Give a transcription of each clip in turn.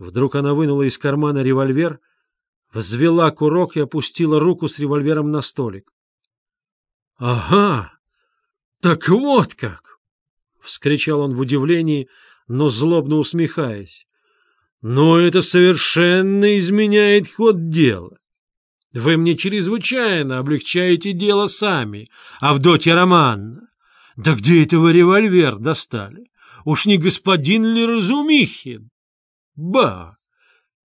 Вдруг она вынула из кармана револьвер, взвела курок и опустила руку с револьвером на столик. — Ага! Так вот как! — вскричал он в удивлении, но злобно усмехаясь. — Но это совершенно изменяет ход дела. Вы мне чрезвычайно облегчаете дело сами, Авдотья Романна. Да где это вы револьвер достали? Уж не господин ли Разумихин? Ба!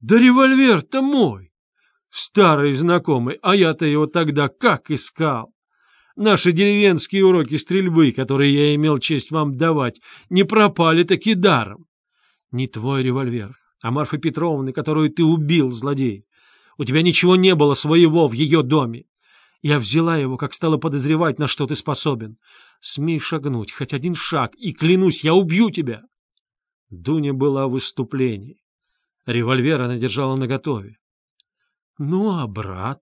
Да револьвер-то мой! Старый знакомый, а я-то его тогда как искал! Наши деревенские уроки стрельбы, которые я имел честь вам давать, не пропали таки даром. Не твой револьвер, а Марфы Петровны, которую ты убил, злодей. У тебя ничего не было своего в ее доме. Я взяла его, как стала подозревать, на что ты способен. Смей шагнуть, хоть один шаг, и, клянусь, я убью тебя. Дуня была в выступлении. Револьвер она держала наготове. — Ну, а брат?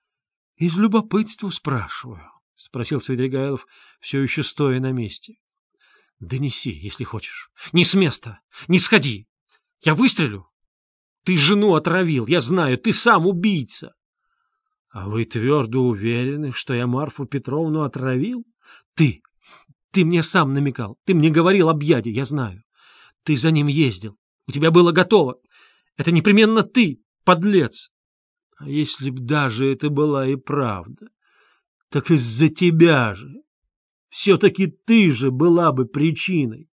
— Из любопытства спрашиваю, — спросил Свидригайлов, все еще стоя на месте. — Донеси, если хочешь. Не с места, не сходи. Я выстрелю, ты жену отравил, я знаю, ты сам убийца. — А вы твердо уверены, что я Марфу Петровну отравил? Ты. Ты мне сам намекал. Ты мне говорил об яде, я знаю. Ты за ним ездил. У тебя было готово. Это непременно ты, подлец. А если б даже это была и правда, так из-за тебя же. Все-таки ты же была бы причиной.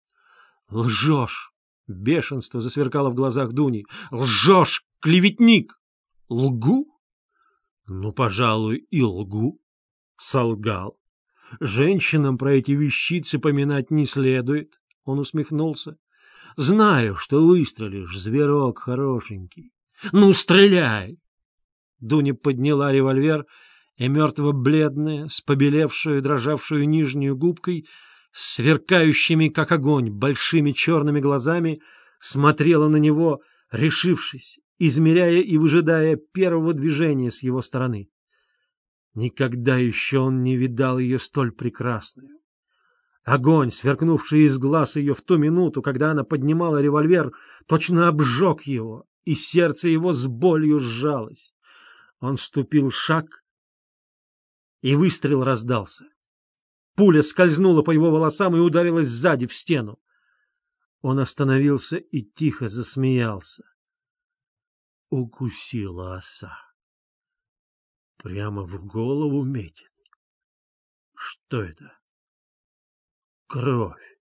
Лжешь. Бешенство засверкало в глазах Дуни. «Лжешь, клеветник!» «Лгу?» «Ну, пожалуй, и лгу». Солгал. «Женщинам про эти вещицы поминать не следует», — он усмехнулся. «Знаю, что выстрелишь, зверок хорошенький. Ну, стреляй!» Дуня подняла револьвер, и мертво-бледная, с побелевшую и дрожавшую нижнюю губкой, сверкающими, как огонь, большими черными глазами, смотрела на него, решившись, измеряя и выжидая первого движения с его стороны. Никогда еще он не видал ее столь прекрасную. Огонь, сверкнувший из глаз ее в ту минуту, когда она поднимала револьвер, точно обжег его, и сердце его с болью сжалось. Он ступил шаг, и выстрел раздался. Пуля скользнула по его волосам и ударилась сзади в стену. Он остановился и тихо засмеялся. Укусила оса. Прямо в голову метит. Что это? Кровь.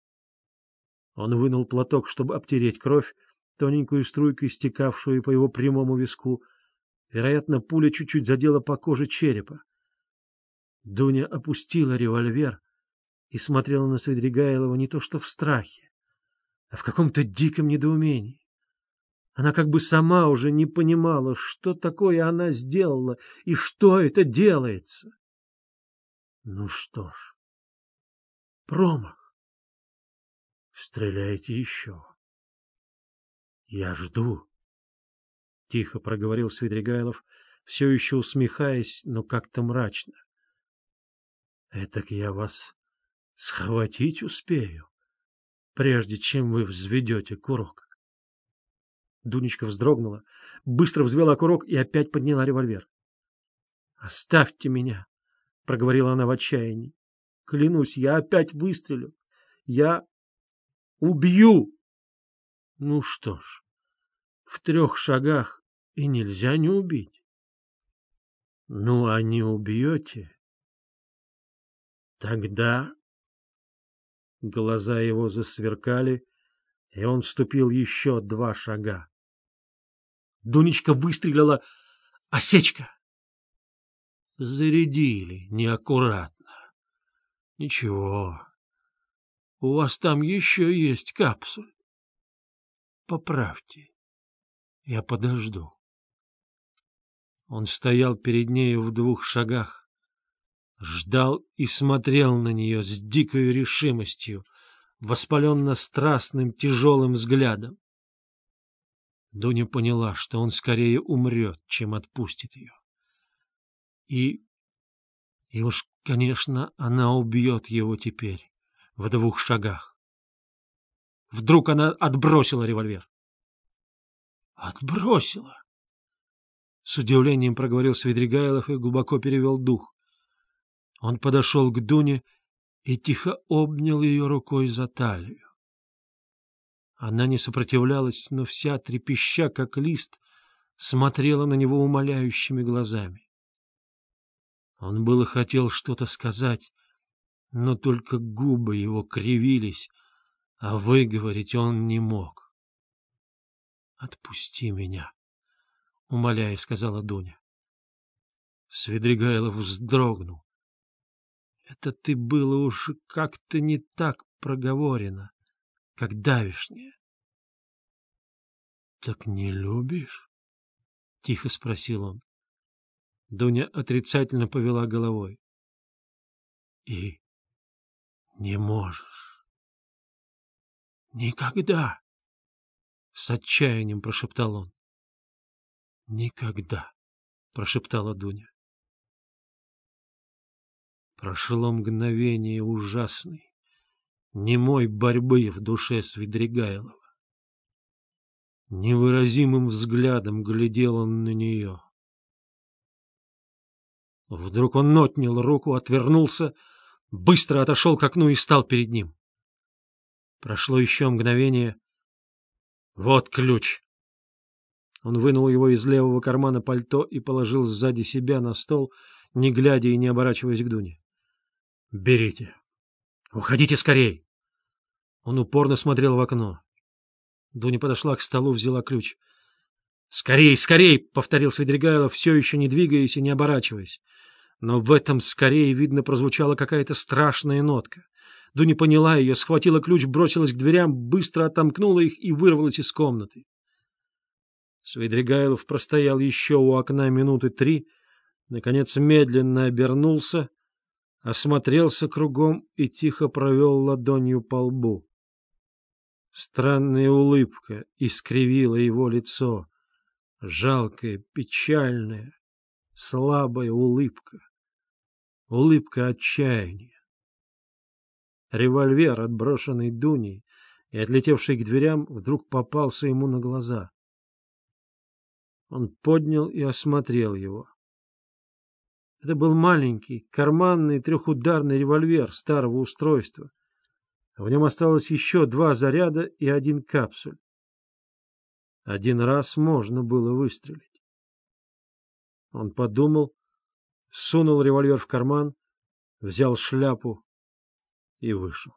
Он вынул платок, чтобы обтереть кровь, тоненькую струйкой, стекавшую по его прямому виску. Вероятно, пуля чуть-чуть задела по коже черепа. Дуня опустила револьвер и смотрела на Свидригайлова не то что в страхе, а в каком-то диком недоумении. Она как бы сама уже не понимала, что такое она сделала и что это делается. Ну что ж, промах. Стреляйте еще. Я жду. Тихо проговорил Свидригайлов, все еще усмехаясь, но как-то мрачно. Этак я вас схватить успею, прежде чем вы взведете курок. Дунечка вздрогнула, быстро взвела курок и опять подняла револьвер. — Оставьте меня, — проговорила она в отчаянии. — Клянусь, я опять выстрелю. Я убью. Ну что ж, в трех шагах и нельзя не убить. Ну, а не убьете, Тогда глаза его засверкали, и он ступил еще два шага. Дунечка выстрелила. Осечка! Зарядили неаккуратно. Ничего, у вас там еще есть капсуль. Поправьте, я подожду. Он стоял перед нею в двух шагах, ждал и смотрел на нее с дикой решимостью, воспаленно-страстным тяжелым взглядом. Дуня поняла, что он скорее умрет, чем отпустит ее. И... и уж, конечно, она убьет его теперь, в двух шагах. Вдруг она отбросила револьвер. Отбросила. С удивлением проговорил Свидригайлов и глубоко перевел дух. Он подошел к Дуне и тихо обнял ее рукой за талию. Она не сопротивлялась, но вся трепеща, как лист, смотрела на него умоляющими глазами. Он было хотел что-то сказать, но только губы его кривились, а выговорить он не мог. — Отпусти меня, — умоляя, сказала Дуня. Свидригайлов вздрогнул. Это ты было уж как-то не так проговорено, как давишнее. — Так не любишь? — тихо спросил он. Дуня отрицательно повела головой. — И не можешь. — Никогда! — с отчаянием прошептал он. — Никогда! — прошептала Дуня. Прошло мгновение ужасной, немой борьбы в душе Свидригайлова. Невыразимым взглядом глядел он на нее. Вдруг он отнял руку, отвернулся, быстро отошел к окну и стал перед ним. Прошло еще мгновение. Вот ключ. Он вынул его из левого кармана пальто и положил сзади себя на стол, не глядя и не оборачиваясь к Дуне. — Берите. Уходите скорей. Он упорно смотрел в окно. Дуня подошла к столу, взяла ключ. — Скорей, скорей! — повторил Свидригайлов, все еще не двигаясь и не оборачиваясь. Но в этом скорее, видно, прозвучала какая-то страшная нотка. Дуня поняла ее, схватила ключ, бросилась к дверям, быстро отомкнула их и вырвалась из комнаты. Свидригайлов простоял еще у окна минуты три, наконец медленно обернулся — осмотрелся кругом и тихо провел ладонью по лбу. Странная улыбка искривила его лицо, жалкая, печальная, слабая улыбка, улыбка отчаяния. Револьвер, отброшенный Дуней и отлетевший к дверям, вдруг попался ему на глаза. Он поднял и осмотрел его. Это был маленький, карманный трехударный револьвер старого устройства. В нем осталось еще два заряда и один капсуль. Один раз можно было выстрелить. Он подумал, сунул револьвер в карман, взял шляпу и вышел.